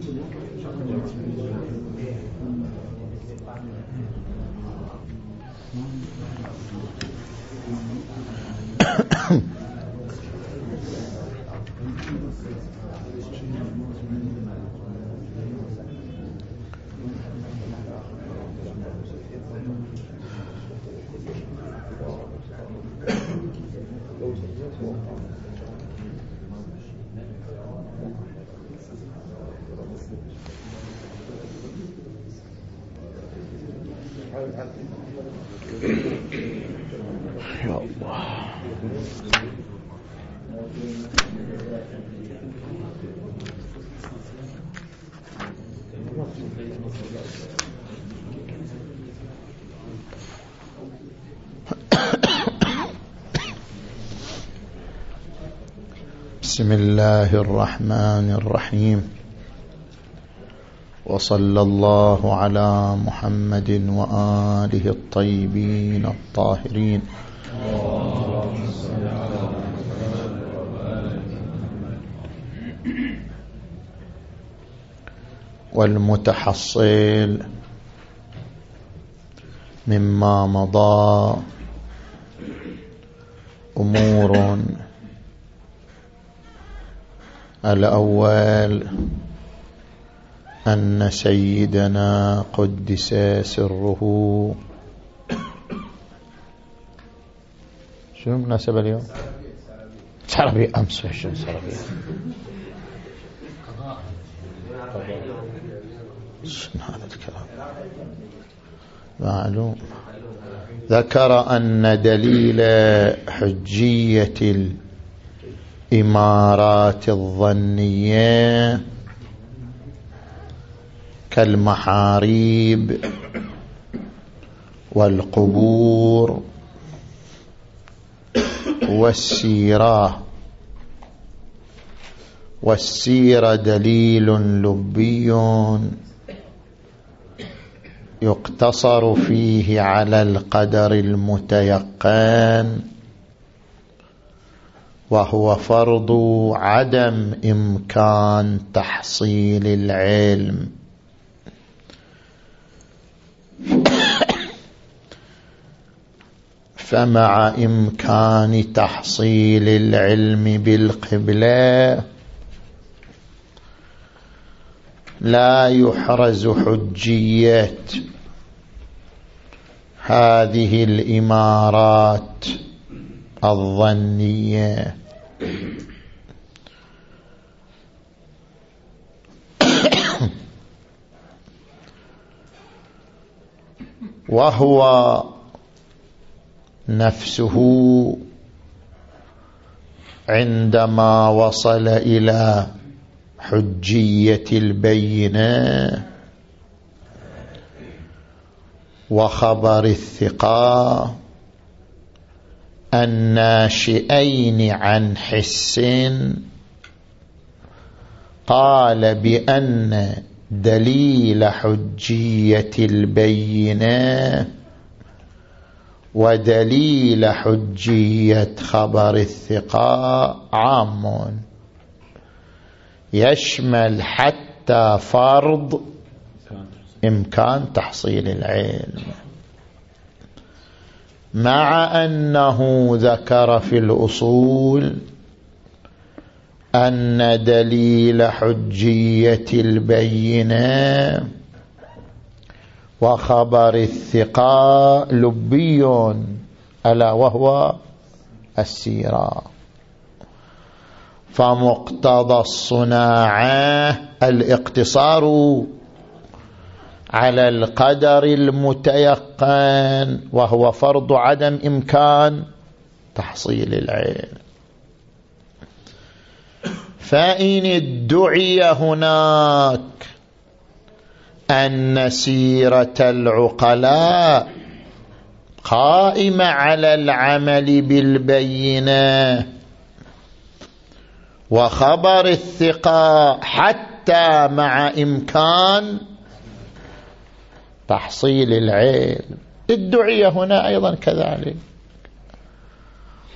Thank you. بسم الله الرحمن الرحيم. وصلى الله على محمد وآله الطيبين الطاهرين. والمتحصل مما مضى أمور الأول أن سيدنا قدس سره. شنو المناسبة اليوم؟ عربي أمس شنو عربي شنو هذا الكلام؟ معلوم. ذكر أن دليل حجية الإمارات الظنية كالمحاريب والقبور والسيرة. والسيرة دليل لبي يقتصر فيه على القدر المتيقن وهو فرض عدم إمكان تحصيل العلم. فمع إمكان تحصيل العلم بالقبلة لا يحرز حجية هذه الإمارات الظنية. وهو نفسه عندما وصل إلى حجية البينة وخبر الثقة الناشئين عن حس قال بأن دليل حجية البينة ودليل حجية خبر الثقة عام. يشمل حتى فرض إمكان تحصيل العلم. مع أنه ذكر في الأصول أن دليل حجية البينة وخبر الثقاء لبي ألا وهو السيرة. فمقتضى الصناعة الاقتصار على القدر المتيقن وهو فرض عدم إمكان تحصيل العلم فإن ادعي هناك أن سيرة العقلاء قائمة على العمل بالبينة وخبر الثقة حتى مع إمكان تحصيل العلم. ادعي هنا أيضا كذلك.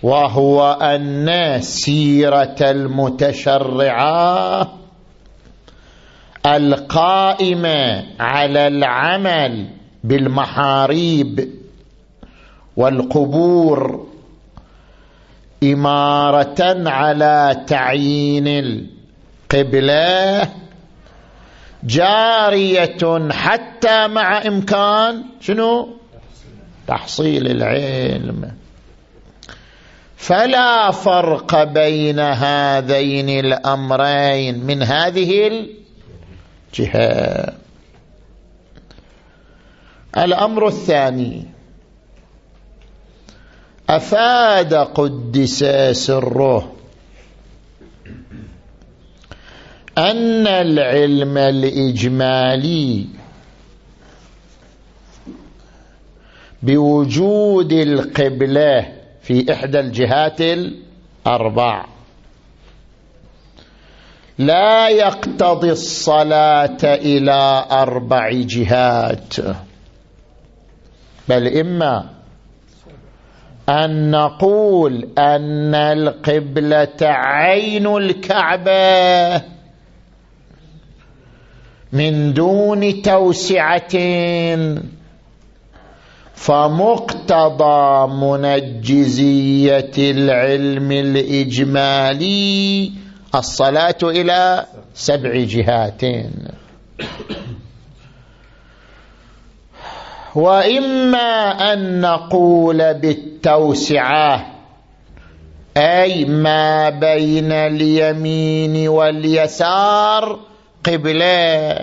وهو أن سيرة المتشرعة القائمة على العمل بالمحاريب والقبور إمارة على تعيين القبلة جارية حتى مع إمكان شنو؟ تحصيل العلم. فلا فرق بين هذين الأمرين من هذه الجهة الأمر الثاني أفاد قدس سره أن العلم الإجمالي بوجود القبلة في إحدى الجهات الأربع. لا يقتضي الصلاة إلى أربع جهات بل إما أن نقول أن القبلة عين الكعبة من دون توسعة فمقتضى منجزية العلم الإجمالي الصلاة إلى سبع جهات وإما أن نقول بالتوسعة أي ما بين اليمين واليسار قبلة.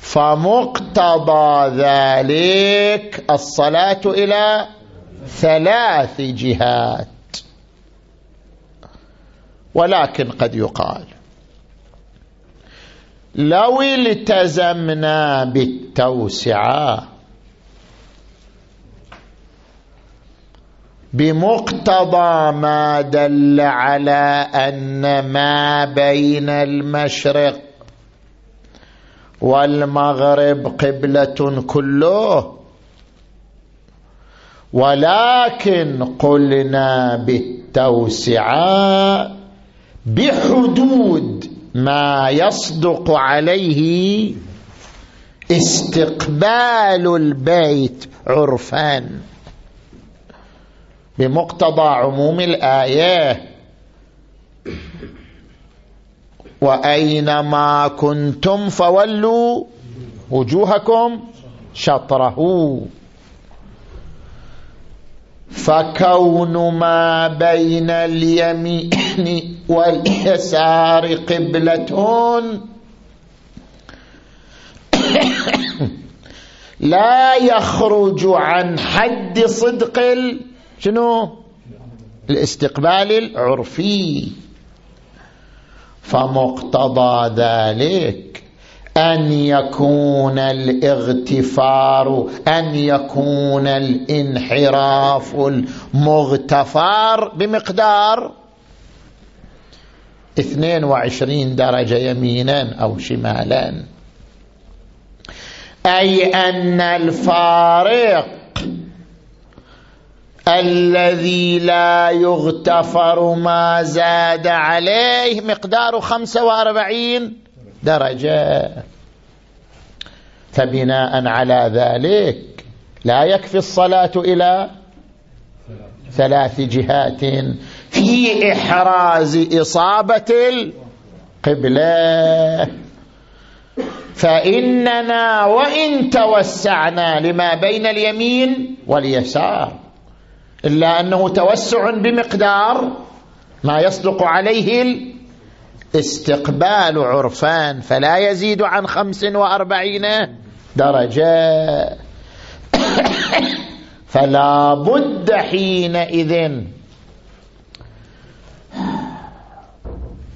فمقتضى ذلك الصلاة إلى ثلاث جهات. ولكن قد يقال لو التزمنا بالتوسعة بمقتضى ما دل على أن ما بين المشرق والمغرب قبلة كله. ولكن قلنا بالتوسعة بحدود ما يصدق عليه استقبال البيت عرفان بمقتضى عموم الآية. وأينما كنتم فولوا وجوهكم شطره. فكون ما بين اليمين واليسار قبلة لا يخرج عن حد صدق شنو؟ الاستقبال العرفي. فمقتضى ذلك أن يكون الاغتفار أن يكون الانحراف المغتفار بمقدار 22 درجة يمينا أو شمالا. أي أن الفارق الذي لا يغتفر ما زاد عليه مقدار خمسة وأربعين درجة. فبناء على ذلك لا يكفي الصلاة إلى ثلاث جهات في إحراز إصابة القبلة. فإننا وإن توسعنا لما بين اليمين واليسار. إلا أنه توسع بمقدار ما يصدق عليه الاستقبال عرفان فلا يزيد عن خمس وأربعين درجة. فلا بد حينئذ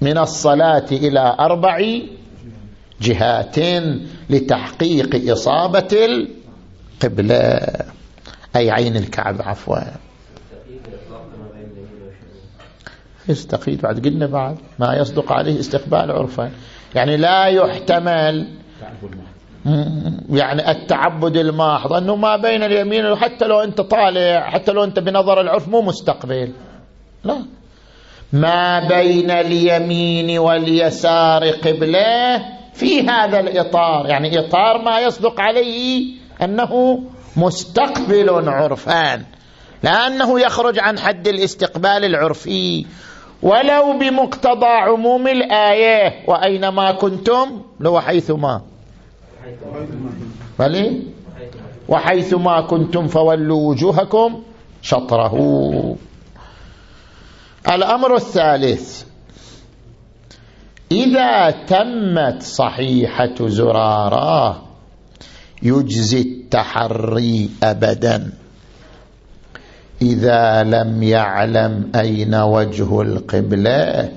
من الصلاة إلى أربع جهات لتحقيق إصابة القبلة أي عين الكعب عفوا. يستقيد بعد قلنا بعد ما يصدق عليه استقبال عرفا يعني لا يحتمل يعني التعبد الماحظ أنه ما بين اليمين حتى لو أنت طالع حتى لو أنت بنظر العرف مو مستقبل. لا. ما بين اليمين واليسار قبلة في هذا الإطار. يعني إطار ما يصدق عليه أنه مستقبل عرفان. لأنه يخرج عن حد الاستقبال العرفي. ولو بمقتضى عموم الآية. وأينما كنتم؟ لو حيثما. بلي وحيثما كنتم فولوا وجوهكم شطره. الأمر الثالث. إذا تمت صحيحة زرارة يجزي التحري أبدا. إذا لم يعلم أين وجه القبلة.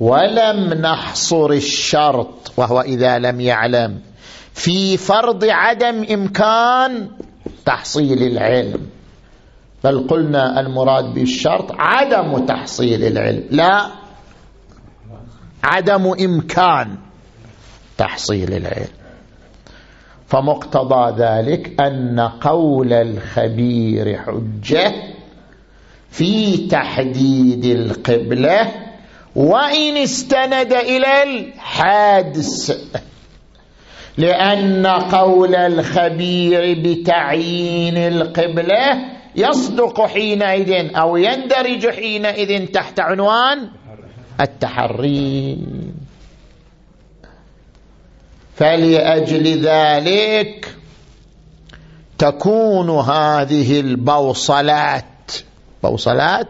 ولم نحصر الشرط وهو إذا لم يعلم. في فرض عدم إمكان تحصيل العلم. بل قلنا المراد بالشرط عدم تحصيل العلم. لا عدم إمكان تحصيل العلم. فمقتضى ذلك أن قول الخبير حجة في تحديد القبلة وإن استند إلى الحادث. لأن قول الخبير بتعيين القبلة يصدق حينئذ أو يندرج حينئذ تحت عنوان التحري فلأجل ذلك تكون هذه البوصلات. بوصلات؟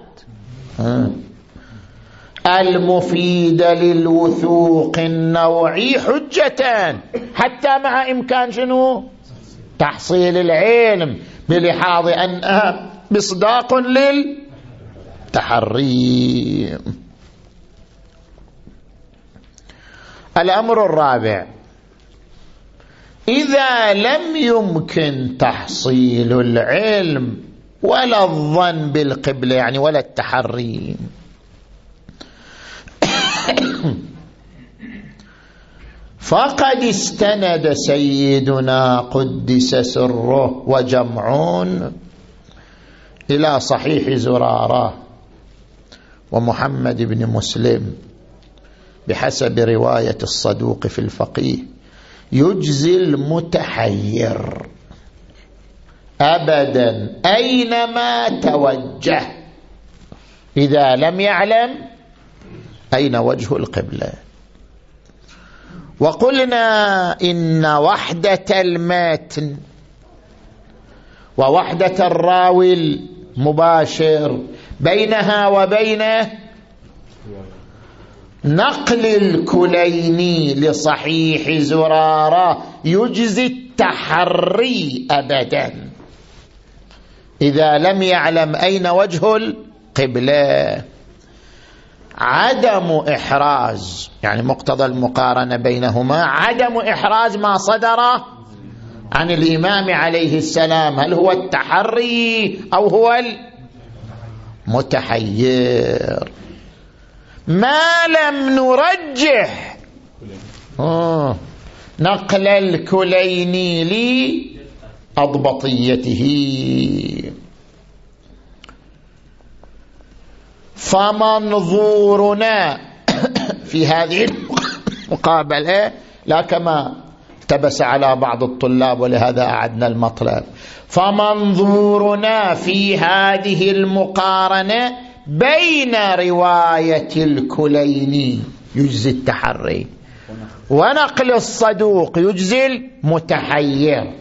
المفيدة للوثوق النوعي حجة حتى مع إمكان شنو؟ تحصيل العلم بلحاظ أنها مصداق للتحري الأمر الرابع إذا لم يمكن تحصيل العلم ولا الظن بالقبلة يعني ولا التحري فقد استند سيدنا قدس سره وجمعون إلى صحيح زرارة ومحمد بن مسلم بحسب رواية الصدوق في الفقيه. يجزي المتحير. أبدا. أينما توجه. إذا لم يعلم أين وجه القبلة؟ وقلنا إن وحدة المتن ووحدة الراوي المباشر بينها وبين نقل الكليني لصحيح زرارة يجزي التحري أبدا. إذا لم يعلم أين وجه القبلة عدم إحراز يعني مقتضى المقارنة بينهما عدم إحراز ما صدر عن الإمام عليه السلام. هل هو التحري أو هو المتحير؟ ما لم نرجح آه. نقل الكليني لأضبطيته فمنظورنا في هذه المقابلة لا كما التبس على بعض الطلاب ولهذا أعدنا المطلب. فمنظورنا في هذه المقارنة بين رواية الكليني يجزي التحري. ونقل الصدوق يجزي المتحير.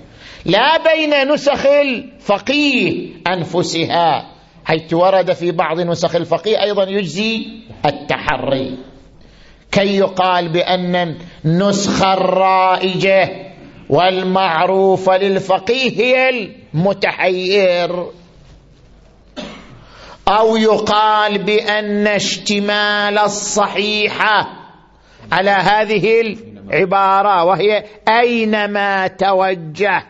لا بين نسخ الفقيه أنفسها حيث ورد في بعض نسخ الفقيه أيضا يجزي التحري. كي يقال بأن النسخ الرائجة والمعروفة للفقيه هي المتحير. أو يقال بأن اشتمال الصحيحة على هذه العبارة وهي أينما توجه.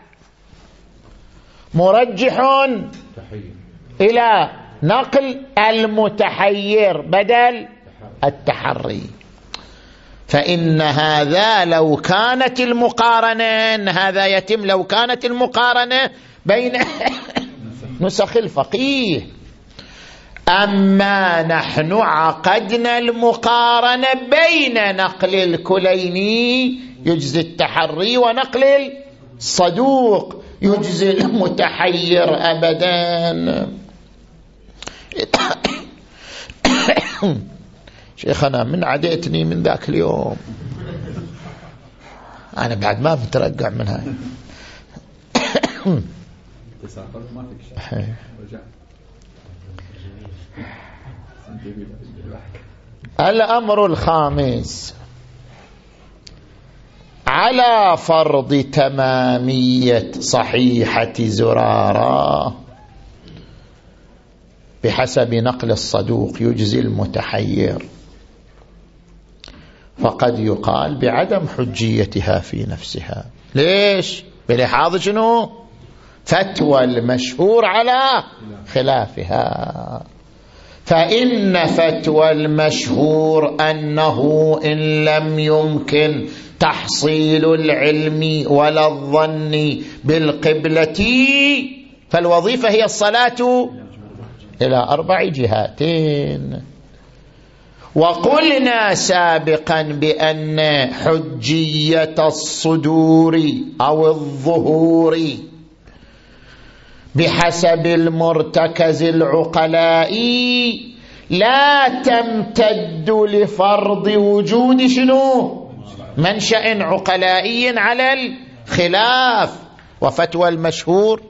مرجح إلى نقل المتحير بدل التحري. فإن هذا لو كانت المقارنة هذا يتم لو كانت المقارنة بين نسخ الفقيه أما نحن عقدنا المقارنة بين نقل الكليني يجزي التحري ونقل الصدوق يجزي المتحير أبدا. شيخنا من عديتني من ذاك اليوم. أنا بعد ما مترقع من هاي الأمر الخامس. على فرض تمامية صحيحة زرارة بحسب نقل الصدوق يجزي المتحير. فقد يقال بعدم حجيتها في نفسها. ليش؟ بلحاظ شنو؟ فتوى المشهور على خلافها. فإن فتوى المشهور أنه إن لم يمكن تحصيل العلم ولا الظن بالقبلة فالوظيفة هي الصلاة إلى أربع جهاتين. وقلنا سابقا بأن حجية الصدور أو الظهور بحسب المرتكز العقلاء لا تمتد لفرض وجود شنو؟ منشأ عقلائي على الخلاف. وفتوى المشهور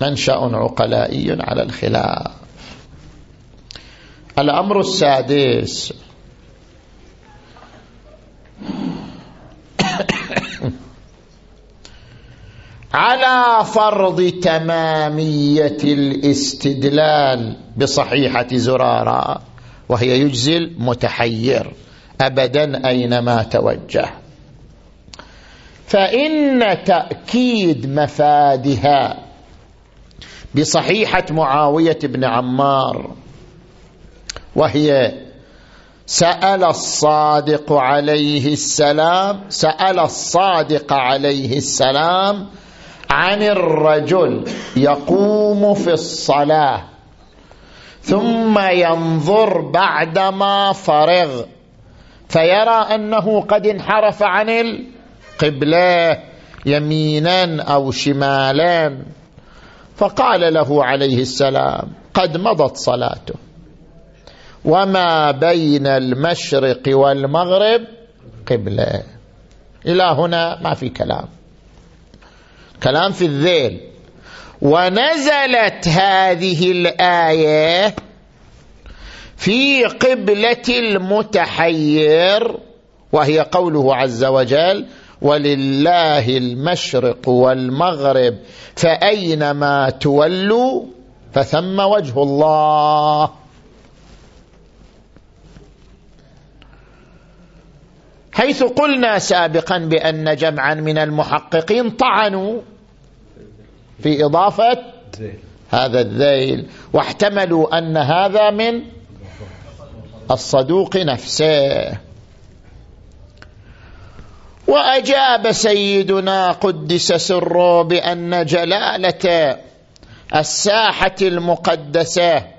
منشأ عقلائي على الخلاف. الأمر السادس على فرض تمامية الاستدلال بصحيحة زرارة وهي يجزي المتحير أبدا أينما توجه. فإن تأكيد مفادها بصحيحة معاوية بن عمار وهي سأل الصادق عليه السلام سأل الصادق عليه السلام عن الرجل يقوم في الصلاة ثم ينظر بعدما فرغ فيرى أنه قد انحرف عن القبلة يمينا أو شمالا. فقال له عليه السلام قد مضت صلاته وما بين المشرق والمغرب قبلة. إلى هنا ما في كلام. كلام في الذيل. ونزلت هذه الآية في قبلة المتحير وهي قوله عز وجل ولله المشرق والمغرب فأينما تولوا فثم وجه الله. حيث قلنا سابقا بأن جمعا من المحققين طعنوا في إضافة هذا الذيل واحتملوا أن هذا من الصدوق نفسه. وأجاب سيدنا قدس سره بأن جلالة الساحة المقدسة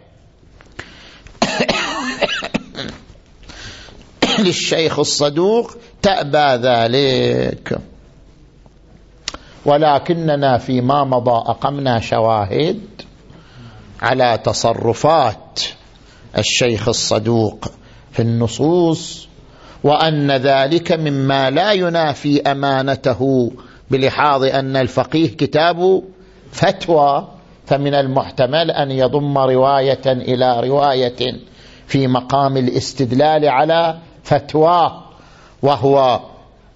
للشيخ الصدوق تأبى ذلك. ولكننا فيما مضى أقمنا شواهد على تصرفات الشيخ الصدوق في النصوص وأن ذلك مما لا ينافي أمانته بلحاظ أن الفقيه كتاب فتوى فمن المحتمل أن يضم رواية إلى رواية في مقام الاستدلال على فتوى وهو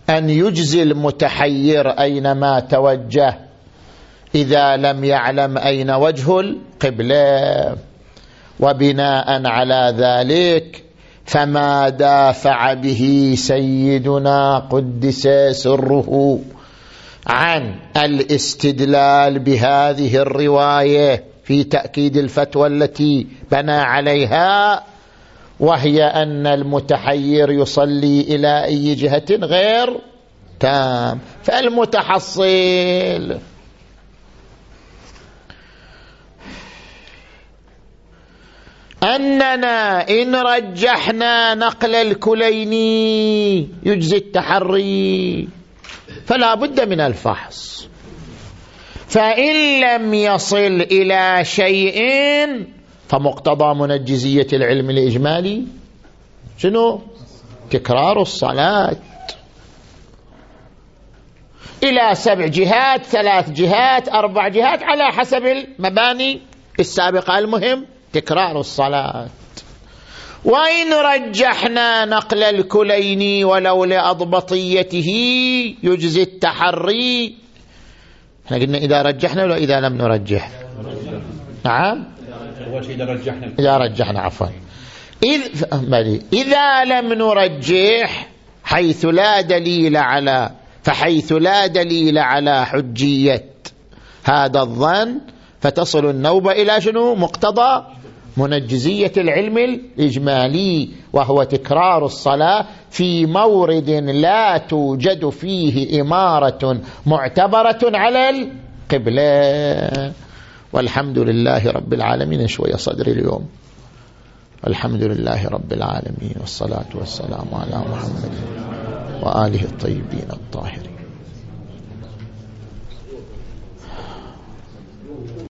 أن يجزي المتحير أينما توجه إذا لم يعلم أين وجه القبلة. وبناء على ذلك فما دافع به سيدنا قدس سره عن الاستدلال بهذه الرواية في تأكيد الفتوى التي بنى عليها. وهي أن المتحير يصلي إلى أي جهة غير تام. فالمتحصل. أننا إن رجحنا نقل الكليني يجزي التحري فلا بد من الفحص. فإن لم يصل إلى شيء فمقتضى منجزية العلم الإجمالي شنو؟ تكرار الصلاة. إلى سبع جهات ثلاث جهات أربع جهات على حسب المباني السابقة. المهم تكرار الصلاة. وإن رجحنا نقل الكلين ولو لأضبطيته يجزي التحري. إحنا قلنا إذا رجحنا ولا إذا لم نرجح. نعم. إذا رجحنا. عفوا. إذ إذا لم نرجح حيث لا دليل على فحيث لا دليل على حجية هذا الظن فتصل النوبة إلى شنو؟ مقتضى منجزية العلم الإجمالي وهو تكرار الصلاة في مورد لا توجد فيه إمارة معتبرة على القبلة. والحمد لله رب العالمين. شوية صدري اليوم. الحمد لله رب العالمين والصلاة والسلام على محمد وآله الطيبين الطاهرين.